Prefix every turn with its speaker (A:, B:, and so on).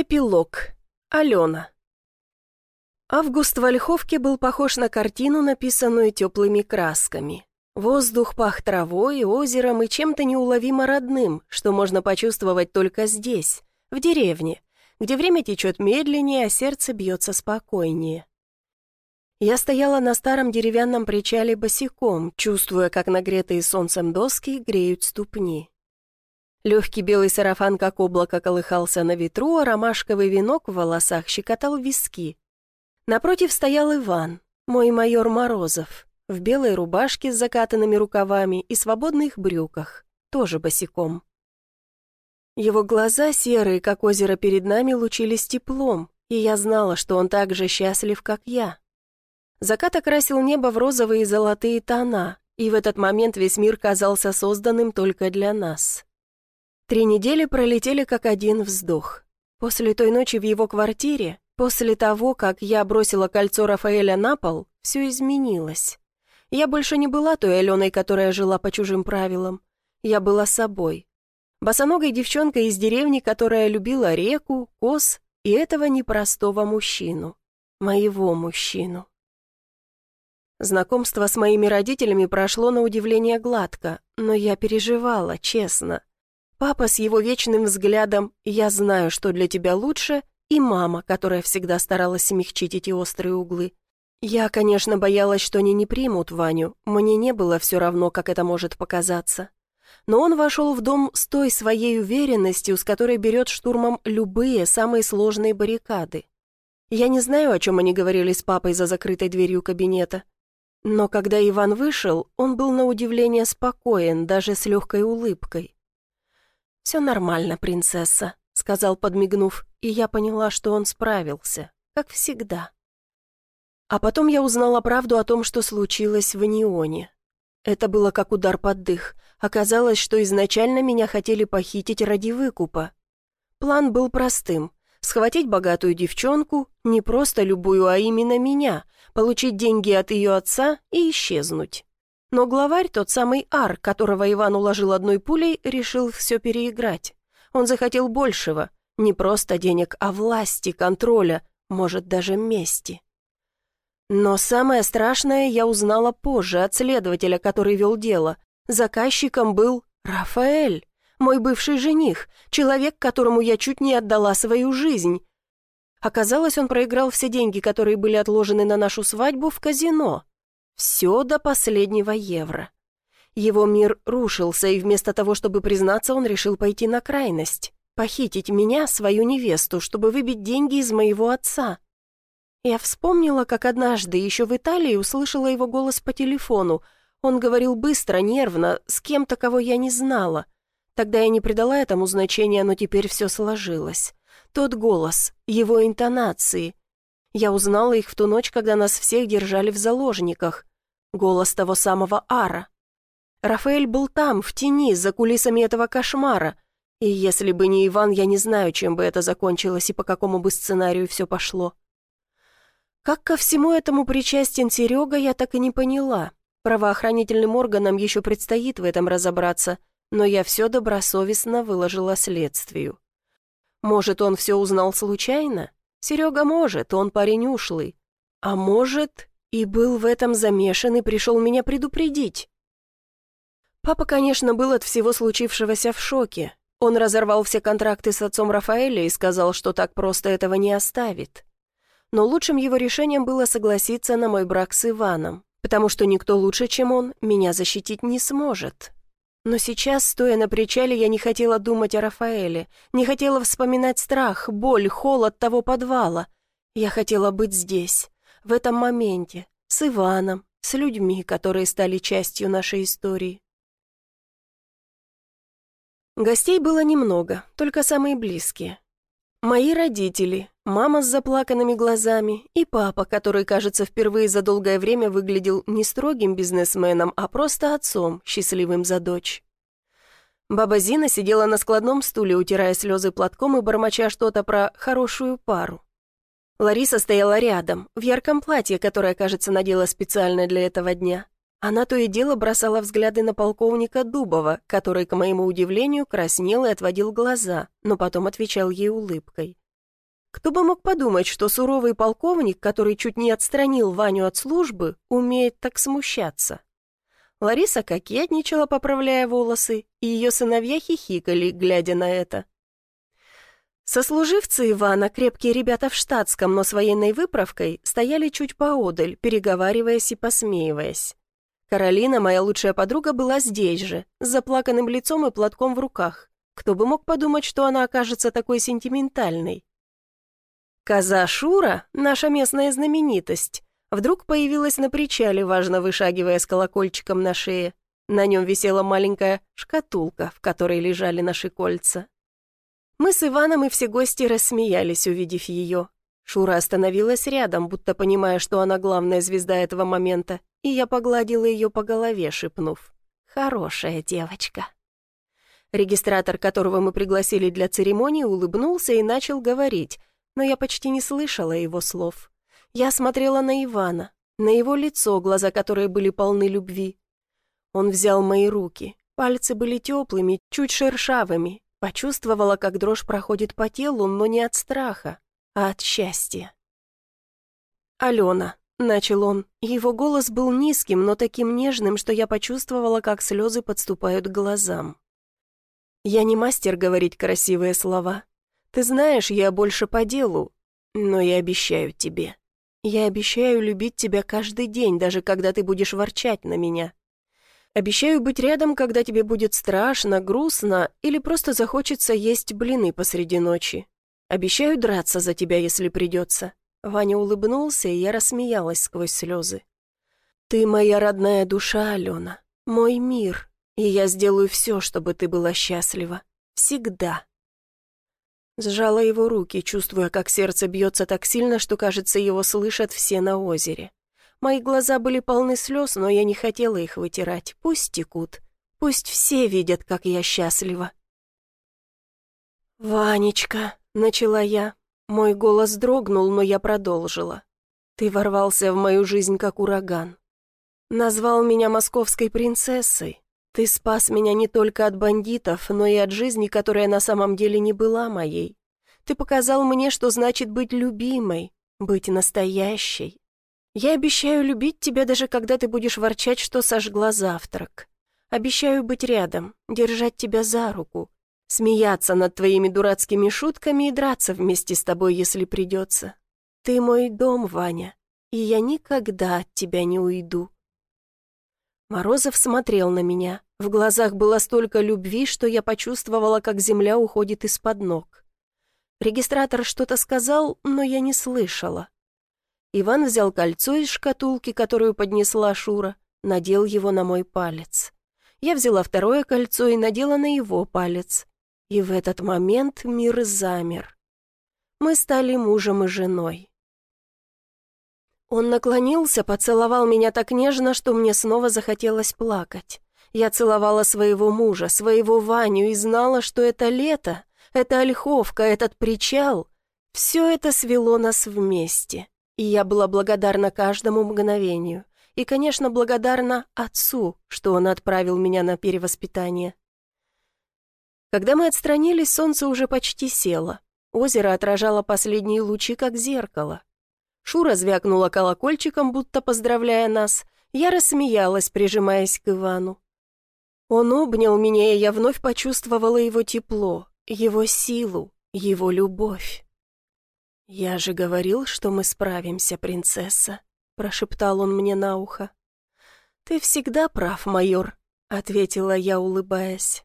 A: Эпилог. Алена. Август в Ольховке был похож на картину, написанную теплыми красками. Воздух пах травой, озером и чем-то неуловимо родным, что можно почувствовать только здесь, в деревне, где время течет медленнее, а сердце бьется спокойнее. Я стояла на старом деревянном причале босиком, чувствуя, как нагретые солнцем доски греют ступни. Легкий белый сарафан, как облако, колыхался на ветру, а ромашковый венок в волосах щекотал виски. Напротив стоял Иван, мой майор Морозов, в белой рубашке с закатанными рукавами и свободных брюках, тоже босиком. Его глаза, серые, как озеро перед нами, лучились теплом, и я знала, что он так же счастлив, как я. Закат окрасил небо в розовые и золотые тона, и в этот момент весь мир казался созданным только для нас. Три недели пролетели как один вздох. После той ночи в его квартире, после того, как я бросила кольцо Рафаэля на пол, все изменилось. Я больше не была той Аленой, которая жила по чужим правилам. Я была собой. Босоногой девчонкой из деревни, которая любила реку, коз и этого непростого мужчину. Моего мужчину. Знакомство с моими родителями прошло на удивление гладко, но я переживала, честно. Папа с его вечным взглядом «я знаю, что для тебя лучше» и мама, которая всегда старалась смягчить эти острые углы. Я, конечно, боялась, что они не примут Ваню, мне не было все равно, как это может показаться. Но он вошел в дом с той своей уверенностью, с которой берет штурмом любые самые сложные баррикады. Я не знаю, о чем они говорили с папой за закрытой дверью кабинета. Но когда Иван вышел, он был на удивление спокоен, даже с легкой улыбкой. «Все нормально, принцесса», — сказал, подмигнув, и я поняла, что он справился, как всегда. А потом я узнала правду о том, что случилось в Нионе. Это было как удар под дых. Оказалось, что изначально меня хотели похитить ради выкупа. План был простым — схватить богатую девчонку, не просто любую, а именно меня, получить деньги от ее отца и исчезнуть. Но главарь, тот самый Ар, которого Иван уложил одной пулей, решил все переиграть. Он захотел большего, не просто денег, а власти, контроля, может, даже мести. Но самое страшное я узнала позже от следователя, который вел дело. Заказчиком был Рафаэль, мой бывший жених, человек, которому я чуть не отдала свою жизнь. Оказалось, он проиграл все деньги, которые были отложены на нашу свадьбу в казино. Все до последнего евро. Его мир рушился, и вместо того, чтобы признаться, он решил пойти на крайность. Похитить меня, свою невесту, чтобы выбить деньги из моего отца. Я вспомнила, как однажды, еще в Италии, услышала его голос по телефону. Он говорил быстро, нервно, с кем-то, кого я не знала. Тогда я не придала этому значения, но теперь все сложилось. Тот голос, его интонации. Я узнала их в ту ночь, когда нас всех держали в заложниках. Голос того самого Ара. Рафаэль был там, в тени, за кулисами этого кошмара. И если бы не Иван, я не знаю, чем бы это закончилось и по какому бы сценарию все пошло. Как ко всему этому причастен Серега, я так и не поняла. Правоохранительным органам еще предстоит в этом разобраться, но я все добросовестно выложила следствию. Может, он все узнал случайно? Серега может, он парень ушлый. А может, и был в этом замешан и пришел меня предупредить. Папа, конечно, был от всего случившегося в шоке. Он разорвал все контракты с отцом Рафаэля и сказал, что так просто этого не оставит. Но лучшим его решением было согласиться на мой брак с Иваном, потому что никто лучше, чем он, меня защитить не сможет. Но сейчас, стоя на причале, я не хотела думать о Рафаэле, не хотела вспоминать страх, боль, холод того подвала. Я хотела быть здесь, в этом моменте, с Иваном, с людьми, которые стали частью нашей истории. Гостей было немного, только самые близкие. Мои родители, мама с заплаканными глазами и папа, который, кажется, впервые за долгое время выглядел не строгим бизнесменом, а просто отцом, счастливым за дочь. Баба Зина сидела на складном стуле, утирая слезы платком и бормоча что-то про хорошую пару. Лариса стояла рядом, в ярком платье, которое, кажется, надела специально для этого дня. Она то и дело бросала взгляды на полковника Дубова, который, к моему удивлению, краснел и отводил глаза, но потом отвечал ей улыбкой. Кто бы мог подумать, что суровый полковник, который чуть не отстранил Ваню от службы, умеет так смущаться. Лариса кокетничала, поправляя волосы, и ее сыновья хихикали, глядя на это. Сослуживцы Ивана, крепкие ребята в штатском, но с военной выправкой, стояли чуть поодаль, переговариваясь и посмеиваясь. Каролина, моя лучшая подруга, была здесь же, с заплаканным лицом и платком в руках. Кто бы мог подумать, что она окажется такой сентиментальной? Коза Шура, наша местная знаменитость, вдруг появилась на причале, важно вышагивая с колокольчиком на шее. На нем висела маленькая шкатулка, в которой лежали наши кольца. Мы с Иваном и все гости рассмеялись, увидев ее. Шура остановилась рядом, будто понимая, что она главная звезда этого момента, и я погладила ее по голове, шепнув «Хорошая девочка». Регистратор, которого мы пригласили для церемонии, улыбнулся и начал говорить, но я почти не слышала его слов. Я смотрела на Ивана, на его лицо, глаза которые были полны любви. Он взял мои руки, пальцы были теплыми, чуть шершавыми, Почувствовала, как дрожь проходит по телу, но не от страха, а от счастья. «Алена», — начал он, его голос был низким, но таким нежным, что я почувствовала, как слезы подступают к глазам. «Я не мастер говорить красивые слова. Ты знаешь, я больше по делу, но я обещаю тебе. Я обещаю любить тебя каждый день, даже когда ты будешь ворчать на меня. Обещаю быть рядом, когда тебе будет страшно, грустно или просто захочется есть блины посреди ночи. Обещаю драться за тебя, если придется». Ваня улыбнулся, и я рассмеялась сквозь слезы. «Ты моя родная душа, Алена, мой мир, и я сделаю все, чтобы ты была счастлива. Всегда». Сжала его руки, чувствуя, как сердце бьется так сильно, что, кажется, его слышат все на озере. Мои глаза были полны слез, но я не хотела их вытирать. Пусть текут. Пусть все видят, как я счастлива. «Ванечка», — начала я. Мой голос дрогнул, но я продолжила. «Ты ворвался в мою жизнь, как ураган. Назвал меня московской принцессой. Ты спас меня не только от бандитов, но и от жизни, которая на самом деле не была моей. Ты показал мне, что значит быть любимой, быть настоящей, я обещаю любить тебя, даже когда ты будешь ворчать, что сожгла завтрак. Обещаю быть рядом, держать тебя за руку, смеяться над твоими дурацкими шутками и драться вместе с тобой, если придется. Ты мой дом, Ваня, и я никогда от тебя не уйду». Морозов смотрел на меня. В глазах было столько любви, что я почувствовала, как земля уходит из-под ног. Регистратор что-то сказал, но я не слышала. Иван взял кольцо из шкатулки, которую поднесла Шура, надел его на мой палец. Я взяла второе кольцо и надела на его палец. И в этот момент мир замер. Мы стали мужем и женой. Он наклонился, поцеловал меня так нежно, что мне снова захотелось плакать. Я целовала своего мужа, своего Ваню и знала, что это лето, это ольховка, этот причал. Все это свело нас вместе. И я была благодарна каждому мгновению. И, конечно, благодарна отцу, что он отправил меня на перевоспитание. Когда мы отстранились, солнце уже почти село. Озеро отражало последние лучи, как зеркало. Шура звякнула колокольчиком, будто поздравляя нас. Я рассмеялась, прижимаясь к Ивану. Он обнял меня, и я вновь почувствовала его тепло, его силу, его любовь. «Я же говорил, что мы справимся, принцесса», — прошептал он мне на ухо. «Ты всегда прав, майор», — ответила я, улыбаясь.